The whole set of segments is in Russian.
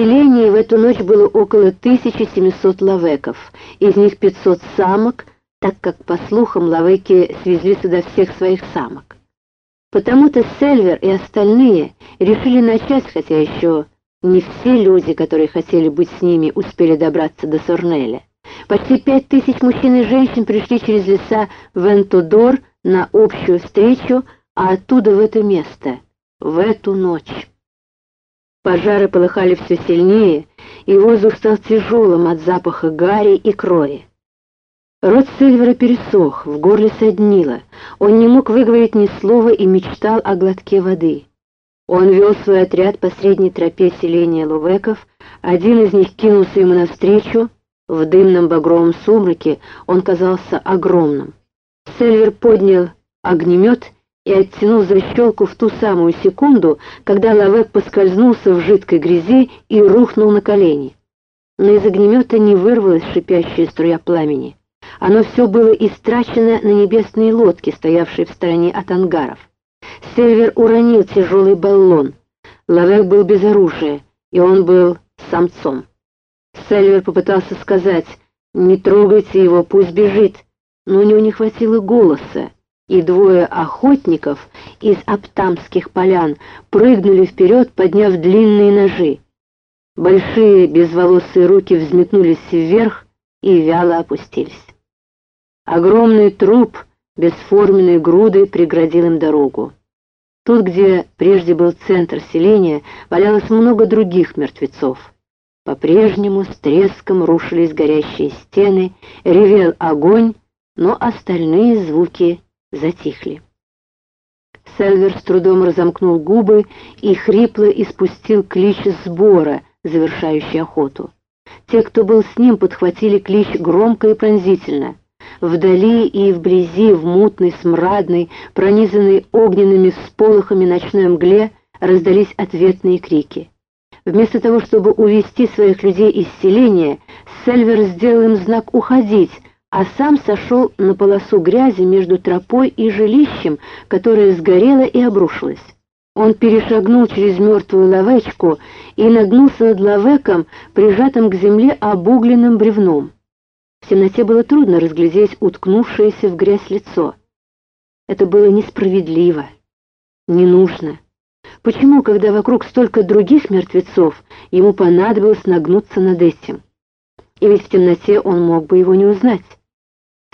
селении в эту ночь было около 1700 лавеков, из них 500 самок, так как, по слухам, лавеки свезли сюда всех своих самок. Потому-то Сельвер и остальные решили начать, хотя еще не все люди, которые хотели быть с ними, успели добраться до Сорнеля. Почти пять тысяч мужчин и женщин пришли через леса Вентудор на общую встречу, а оттуда в это место, в эту ночь. Пожары полыхали все сильнее, и воздух стал тяжелым от запаха гари и крови. Рот Сильвера пересох, в горле соднило. Он не мог выговорить ни слова и мечтал о глотке воды. Он вел свой отряд по средней тропе селения Лувеков, один из них кинулся ему навстречу. В дымном багровом сумраке он казался огромным. Сильвер поднял огнемет и оттянул защелку в ту самую секунду, когда Лавек поскользнулся в жидкой грязи и рухнул на колени. Но из огнемета не вырвалась шипящая струя пламени. Оно все было истрачено на небесные лодки, стоявшие в стороне от ангаров. Север уронил тяжелый баллон. Лавек был без оружия, и он был самцом. Сельвер попытался сказать «Не трогайте его, пусть бежит», но у него не хватило голоса, и двое охотников из аптамских полян прыгнули вперед, подняв длинные ножи. Большие безволосые руки взметнулись вверх и вяло опустились. Огромный труп бесформенной грудой преградил им дорогу. Тут, где прежде был центр селения, валялось много других мертвецов. По-прежнему с треском рушились горящие стены, ревел огонь, но остальные звуки затихли. Сельвер с трудом разомкнул губы и хрипло испустил клич сбора, завершающий охоту. Те, кто был с ним, подхватили клич громко и пронзительно. Вдали и вблизи, в мутной, смрадной, пронизанной огненными всполохами ночной мгле, раздались ответные крики. Вместо того, чтобы увести своих людей из селения, Сельвер сделал им знак «Уходить», а сам сошел на полосу грязи между тропой и жилищем, которое сгорело и обрушилось. Он перешагнул через мертвую лавечку и нагнулся над лавеком, прижатым к земле обугленным бревном. В темноте было трудно разглядеть уткнувшееся в грязь лицо. Это было несправедливо, не нужно. Почему, когда вокруг столько других мертвецов, ему понадобилось нагнуться над этим? И ведь в темноте он мог бы его не узнать.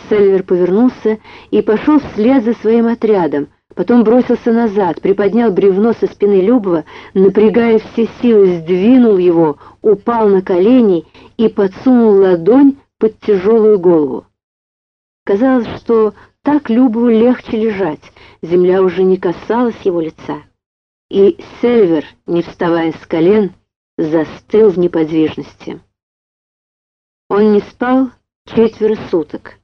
Сельвер повернулся и пошел вслед за своим отрядом, потом бросился назад, приподнял бревно со спины Любова, напрягая все силы, сдвинул его, упал на колени и подсунул ладонь под тяжелую голову. Казалось, что так Любову легче лежать, земля уже не касалась его лица. И Сельвер, не вставая с колен, застыл в неподвижности. Он не спал четверо суток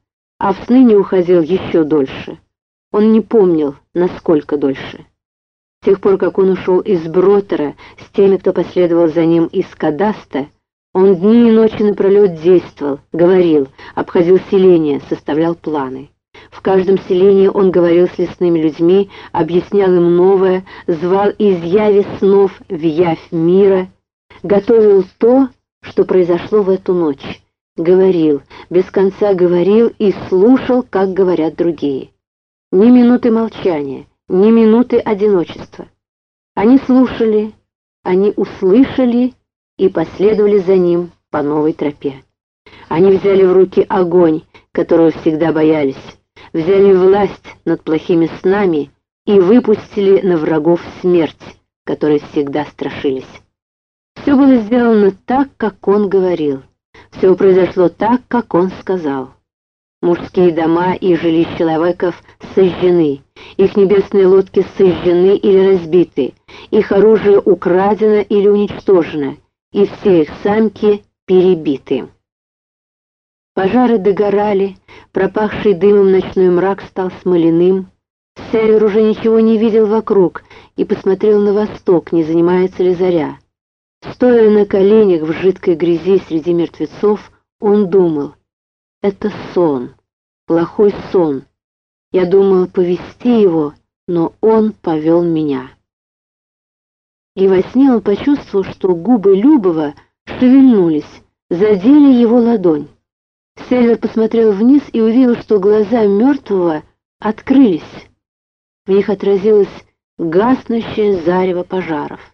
а в сны не уходил еще дольше. Он не помнил, насколько дольше. С тех пор, как он ушел из Бротера с теми, кто последовал за ним из Кадаста, он дни и ночи напролет действовал, говорил, обходил селения, составлял планы. В каждом селении он говорил с лесными людьми, объяснял им новое, звал из яви снов в явь мира, готовил то, что произошло в эту ночь, говорил, без конца говорил и слушал, как говорят другие. Ни минуты молчания, ни минуты одиночества. Они слушали, они услышали и последовали за ним по новой тропе. Они взяли в руки огонь, которого всегда боялись, взяли власть над плохими снами и выпустили на врагов смерть, которой всегда страшились. Все было сделано так, как он говорил. Все произошло так, как он сказал. Мужские дома и жилища человеков сожжены, их небесные лодки сожжены или разбиты, их оружие украдено или уничтожено, и все их самки перебиты. Пожары догорали, пропахший дымом ночной мрак стал смоляным. Север уже ничего не видел вокруг и посмотрел на восток, не занимается ли заря. Стоя на коленях в жидкой грязи среди мертвецов, он думал, это сон, плохой сон. Я думал повести его, но он повел меня. и во сне он почувствовал, что губы Любова шевельнулись, задели его ладонь. Сельвер посмотрел вниз и увидел, что глаза мертвого открылись. В них отразилось гаснущее зарево пожаров.